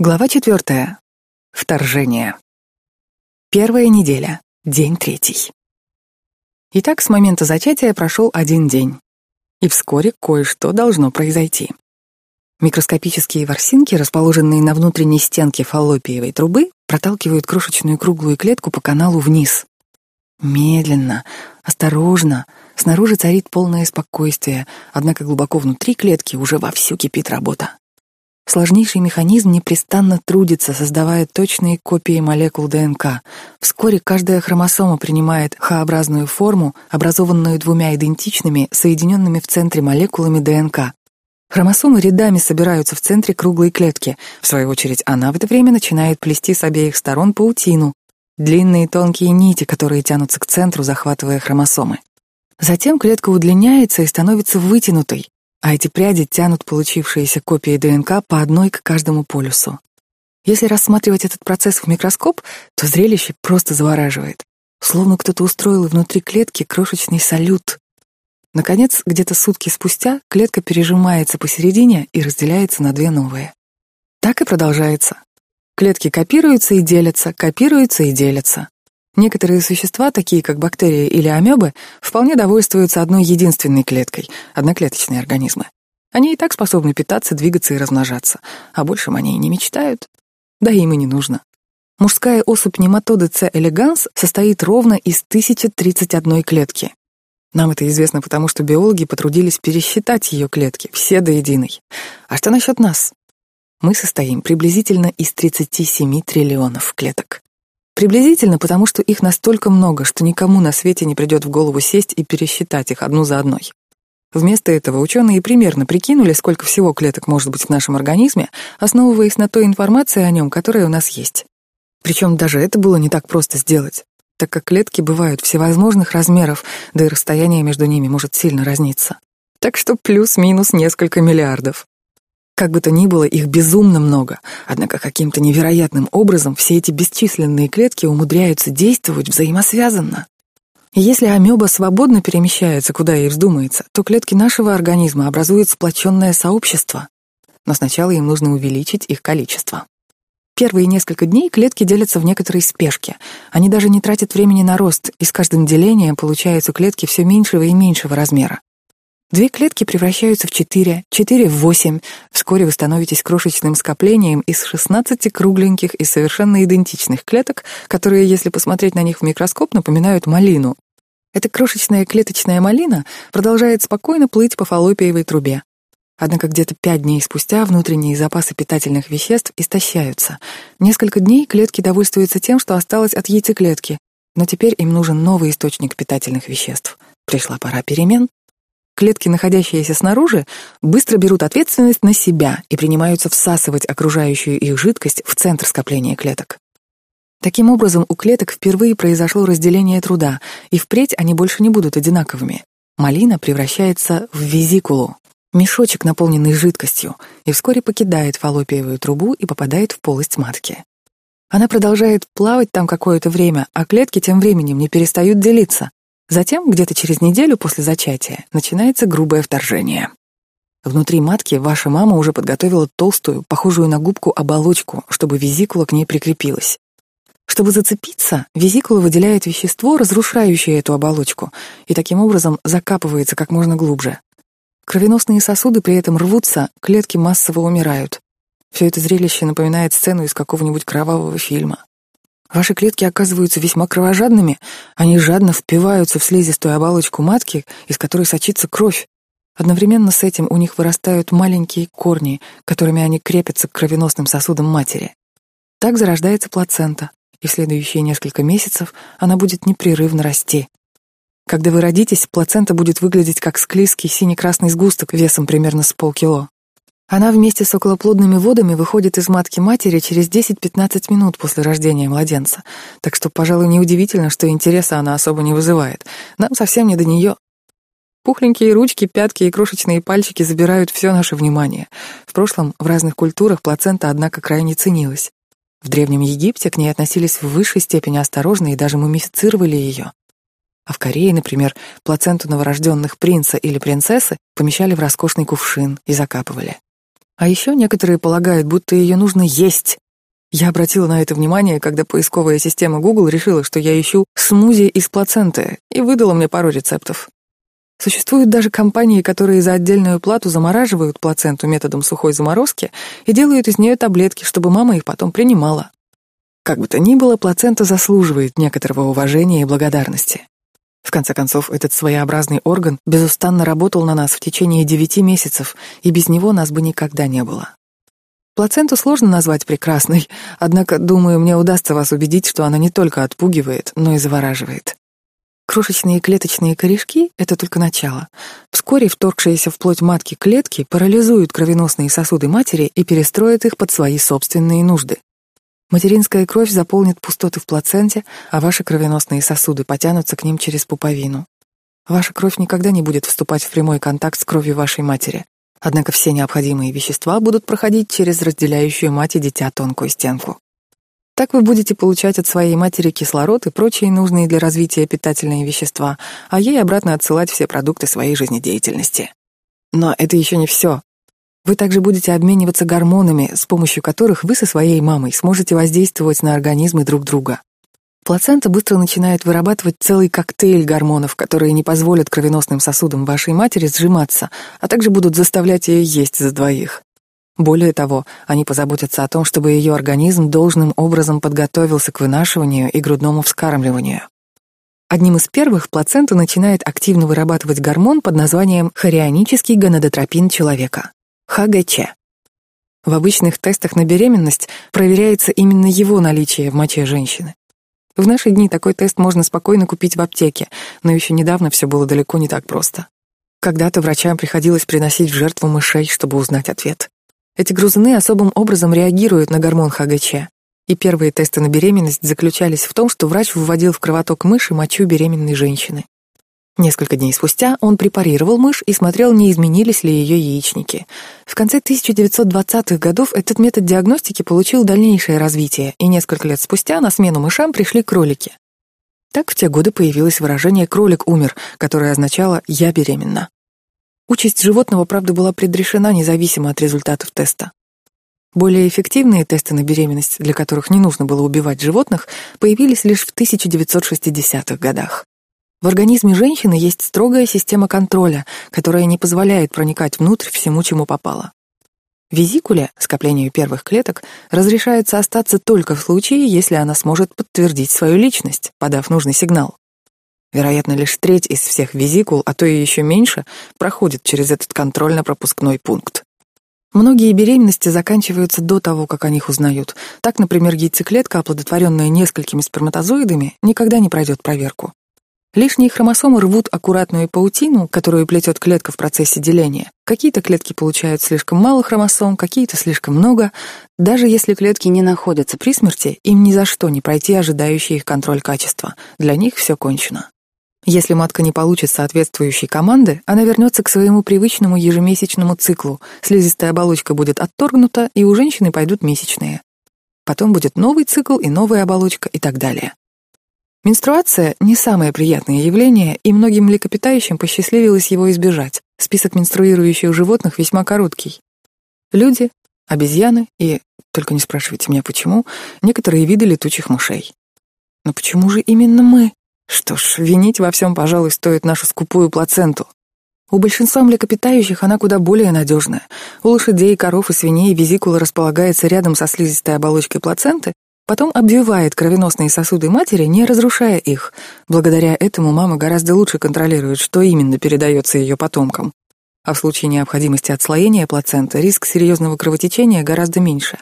Глава четвертая. Вторжение. Первая неделя. День третий. Итак, с момента зачатия прошел один день. И вскоре кое-что должно произойти. Микроскопические ворсинки, расположенные на внутренней стенке фаллопиевой трубы, проталкивают крошечную круглую клетку по каналу вниз. Медленно, осторожно, снаружи царит полное спокойствие, однако глубоко внутри клетки уже вовсю кипит работа. Сложнейший механизм непрестанно трудится, создавая точные копии молекул ДНК. Вскоре каждая хромосома принимает Х-образную форму, образованную двумя идентичными, соединенными в центре молекулами ДНК. Хромосомы рядами собираются в центре круглой клетки. В свою очередь, она в это время начинает плести с обеих сторон паутину. Длинные тонкие нити, которые тянутся к центру, захватывая хромосомы. Затем клетка удлиняется и становится вытянутой, а эти пряди тянут получившиеся копии ДНК по одной к каждому полюсу. Если рассматривать этот процесс в микроскоп, то зрелище просто завораживает. Словно кто-то устроил внутри клетки крошечный салют. Наконец, где-то сутки спустя клетка пережимается посередине и разделяется на две новые. Так и продолжается. Клетки копируются и делятся, копируются и делятся. Некоторые существа, такие как бактерии или амебы, вполне довольствуются одной единственной клеткой — одноклеточные организмы. Они и так способны питаться, двигаться и размножаться, а большим они и не мечтают. Да им и не нужно. Мужская особь нематоды C. elegans состоит ровно из 1031 клетки. Нам это известно потому, что биологи потрудились пересчитать ее клетки, все до единой. А что насчет нас? Мы состоим приблизительно из 37 триллионов клеток. Приблизительно потому, что их настолько много, что никому на свете не придет в голову сесть и пересчитать их одну за одной. Вместо этого ученые примерно прикинули, сколько всего клеток может быть в нашем организме, основываясь на той информации о нем, которая у нас есть. Причем даже это было не так просто сделать, так как клетки бывают всевозможных размеров, да и расстояние между ними может сильно разниться. Так что плюс-минус несколько миллиардов. Как бы то ни было, их безумно много, однако каким-то невероятным образом все эти бесчисленные клетки умудряются действовать взаимосвязанно. Если амеба свободно перемещается, куда ей вздумается, то клетки нашего организма образуют сплоченное сообщество. Но сначала им нужно увеличить их количество. Первые несколько дней клетки делятся в некоторой спешке. Они даже не тратят времени на рост, и с каждым делением получаются клетки все меньшего и меньшего размера. Две клетки превращаются в четыре, четыре в восемь. Вскоре вы становитесь крошечным скоплением из шестнадцати кругленьких и совершенно идентичных клеток, которые, если посмотреть на них в микроскоп, напоминают малину. Эта крошечная клеточная малина продолжает спокойно плыть по фаллопиевой трубе. Однако где-то пять дней спустя внутренние запасы питательных веществ истощаются. Несколько дней клетки довольствуются тем, что осталось от яйцеклетки, но теперь им нужен новый источник питательных веществ. Пришла пора перемен. Клетки, находящиеся снаружи, быстро берут ответственность на себя и принимаются всасывать окружающую их жидкость в центр скопления клеток. Таким образом, у клеток впервые произошло разделение труда, и впредь они больше не будут одинаковыми. Малина превращается в визикулу, мешочек, наполненный жидкостью, и вскоре покидает фаллопиевую трубу и попадает в полость матки. Она продолжает плавать там какое-то время, а клетки тем временем не перестают делиться. Затем, где-то через неделю после зачатия, начинается грубое вторжение. Внутри матки ваша мама уже подготовила толстую, похожую на губку оболочку, чтобы визикула к ней прикрепилась. Чтобы зацепиться, визикула выделяет вещество, разрушающее эту оболочку, и таким образом закапывается как можно глубже. Кровеносные сосуды при этом рвутся, клетки массово умирают. Все это зрелище напоминает сцену из какого-нибудь кровавого фильма. Ваши клетки оказываются весьма кровожадными, они жадно впиваются в слизистую оболочку матки, из которой сочится кровь. Одновременно с этим у них вырастают маленькие корни, которыми они крепятся к кровеносным сосудам матери. Так зарождается плацента, и в следующие несколько месяцев она будет непрерывно расти. Когда вы родитесь, плацента будет выглядеть как склизкий сине-красный сгусток весом примерно с полкило. Она вместе с околоплодными водами выходит из матки матери через 10-15 минут после рождения младенца, так что, пожалуй, неудивительно, что интереса она особо не вызывает. Нам совсем не до нее. Пухленькие ручки, пятки и крошечные пальчики забирают все наше внимание. В прошлом в разных культурах плацента, однако, крайне ценилась. В Древнем Египте к ней относились в высшей степени осторожно и даже мумифицировали ее. А в Корее, например, плаценту новорожденных принца или принцессы помещали в роскошный кувшин и закапывали. А еще некоторые полагают, будто ее нужно есть. Я обратила на это внимание, когда поисковая система Google решила, что я ищу смузи из плаценты, и выдала мне пару рецептов. Существуют даже компании, которые за отдельную плату замораживают плаценту методом сухой заморозки и делают из нее таблетки, чтобы мама их потом принимала. Как бы то ни было, плацента заслуживает некоторого уважения и благодарности. В конце концов, этот своеобразный орган безустанно работал на нас в течение девяти месяцев, и без него нас бы никогда не было. Плаценту сложно назвать прекрасной, однако, думаю, мне удастся вас убедить, что она не только отпугивает, но и завораживает. Крошечные клеточные корешки — это только начало. Вскоре вторгшиеся в плоть матки клетки парализуют кровеносные сосуды матери и перестроят их под свои собственные нужды. Материнская кровь заполнит пустоты в плаценте, а ваши кровеносные сосуды потянутся к ним через пуповину. Ваша кровь никогда не будет вступать в прямой контакт с кровью вашей матери. Однако все необходимые вещества будут проходить через разделяющую мать и дитя тонкую стенку. Так вы будете получать от своей матери кислород и прочие нужные для развития питательные вещества, а ей обратно отсылать все продукты своей жизнедеятельности. Но это еще не все. Вы также будете обмениваться гормонами, с помощью которых вы со своей мамой сможете воздействовать на организмы друг друга. Плацента быстро начинает вырабатывать целый коктейль гормонов, которые не позволят кровеносным сосудам вашей матери сжиматься, а также будут заставлять ее есть за двоих. Более того, они позаботятся о том, чтобы ее организм должным образом подготовился к вынашиванию и грудному вскармливанию. Одним из первых плацента начинает активно вырабатывать гормон под названием хорионический гонадотропин человека – ХГЧ. В обычных тестах на беременность проверяется именно его наличие в моче женщины. В наши дни такой тест можно спокойно купить в аптеке, но еще недавно все было далеко не так просто. Когда-то врачам приходилось приносить в жертву мышей, чтобы узнать ответ. Эти грузины особым образом реагируют на гормон ХГЧ. И первые тесты на беременность заключались в том, что врач вводил в кровоток мыши мочу беременной женщины. Несколько дней спустя он препарировал мышь и смотрел, не изменились ли ее яичники. В конце 1920-х годов этот метод диагностики получил дальнейшее развитие, и несколько лет спустя на смену мышам пришли кролики. Так в те годы появилось выражение «кролик умер», которое означало «я беременна». Участь животного, правда, была предрешена независимо от результатов теста. Более эффективные тесты на беременность, для которых не нужно было убивать животных, появились лишь в 1960-х годах. В организме женщины есть строгая система контроля, которая не позволяет проникать внутрь всему, чему попало. Визикуле, скоплению первых клеток, разрешается остаться только в случае, если она сможет подтвердить свою личность, подав нужный сигнал. Вероятно, лишь треть из всех визикул, а то и еще меньше, проходит через этот контрольно-пропускной пункт. Многие беременности заканчиваются до того, как о них узнают. Так, например, яйцеклетка, оплодотворенная несколькими сперматозоидами, никогда не пройдет проверку. Лишние хромосомы рвут аккуратную паутину, которую плетет клетка в процессе деления. Какие-то клетки получают слишком мало хромосом, какие-то слишком много. Даже если клетки не находятся при смерти, им ни за что не пройти ожидающий их контроль качества. Для них все кончено. Если матка не получит соответствующей команды, она вернется к своему привычному ежемесячному циклу, слизистая оболочка будет отторгнута, и у женщины пойдут месячные. Потом будет новый цикл и новая оболочка и так далее. Менструация — не самое приятное явление, и многим млекопитающим посчастливилось его избежать. Список менструирующих животных весьма короткий. Люди, обезьяны и, только не спрашивайте меня почему, некоторые виды летучих мышей. Но почему же именно мы? Что ж, винить во всем, пожалуй, стоит нашу скупую плаценту. У большинства млекопитающих она куда более надежная. У лошадей, коров и свиней визикула располагается рядом со слизистой оболочкой плаценты, потом обвивает кровеносные сосуды матери, не разрушая их. Благодаря этому мама гораздо лучше контролирует, что именно передается ее потомкам. А в случае необходимости отслоения плаценты риск серьезного кровотечения гораздо меньше.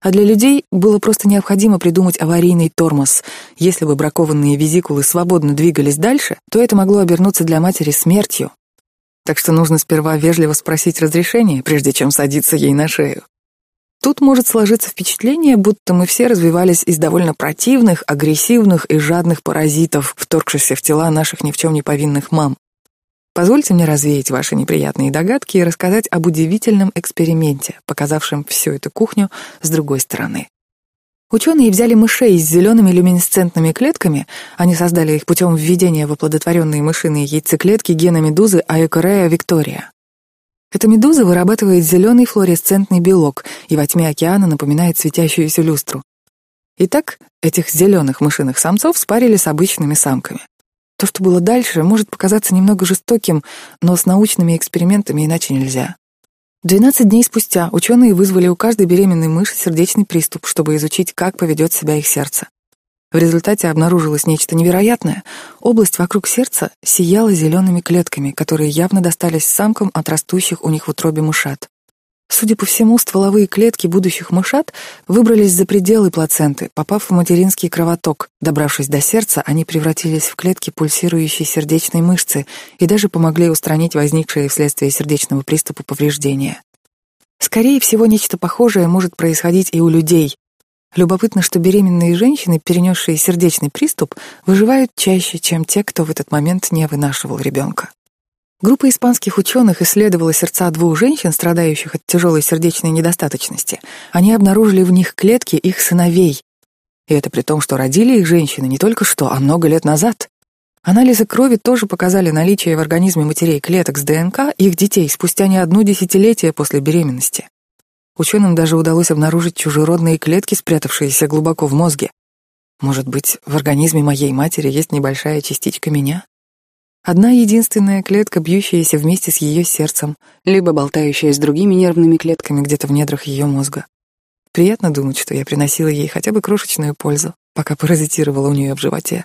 А для людей было просто необходимо придумать аварийный тормоз. Если бы бракованные визикулы свободно двигались дальше, то это могло обернуться для матери смертью. Так что нужно сперва вежливо спросить разрешения, прежде чем садиться ей на шею. Тут может сложиться впечатление, будто мы все развивались из довольно противных, агрессивных и жадных паразитов, вторгшихся в тела наших ни в чем не повинных мам. Позвольте мне развеять ваши неприятные догадки и рассказать об удивительном эксперименте, показавшем всю эту кухню с другой стороны. Ученые взяли мышей с зелеными люминесцентными клетками, они создали их путем введения в оплодотворенные мышиные яйцеклетки гена медузы Аекорея виктория. Эта медуза вырабатывает зеленый флуоресцентный белок и во тьме океана напоминает светящуюся люстру. Итак, этих зеленых мышиных самцов спарили с обычными самками. То, что было дальше, может показаться немного жестоким, но с научными экспериментами иначе нельзя. 12 дней спустя ученые вызвали у каждой беременной мыши сердечный приступ, чтобы изучить, как поведет себя их сердце. В результате обнаружилось нечто невероятное. Область вокруг сердца сияла зелеными клетками, которые явно достались самкам от растущих у них в утробе мышат. Судя по всему, стволовые клетки будущих мышат выбрались за пределы плаценты, попав в материнский кровоток. Добравшись до сердца, они превратились в клетки пульсирующей сердечной мышцы и даже помогли устранить возникшие вследствие сердечного приступа повреждения. Скорее всего, нечто похожее может происходить и у людей, Любопытно, что беременные женщины, перенесшие сердечный приступ, выживают чаще, чем те, кто в этот момент не вынашивал ребенка. Группа испанских ученых исследовала сердца двух женщин, страдающих от тяжелой сердечной недостаточности. Они обнаружили в них клетки их сыновей. И это при том, что родили их женщины не только что, а много лет назад. Анализы крови тоже показали наличие в организме матерей клеток с ДНК их детей спустя не одно десятилетие после беременности. Ученым даже удалось обнаружить чужеродные клетки, спрятавшиеся глубоко в мозге. Может быть, в организме моей матери есть небольшая частичка меня? Одна единственная клетка, бьющаяся вместе с ее сердцем, либо болтающая с другими нервными клетками где-то в недрах ее мозга. Приятно думать, что я приносила ей хотя бы крошечную пользу, пока паразитировала у нее в животе.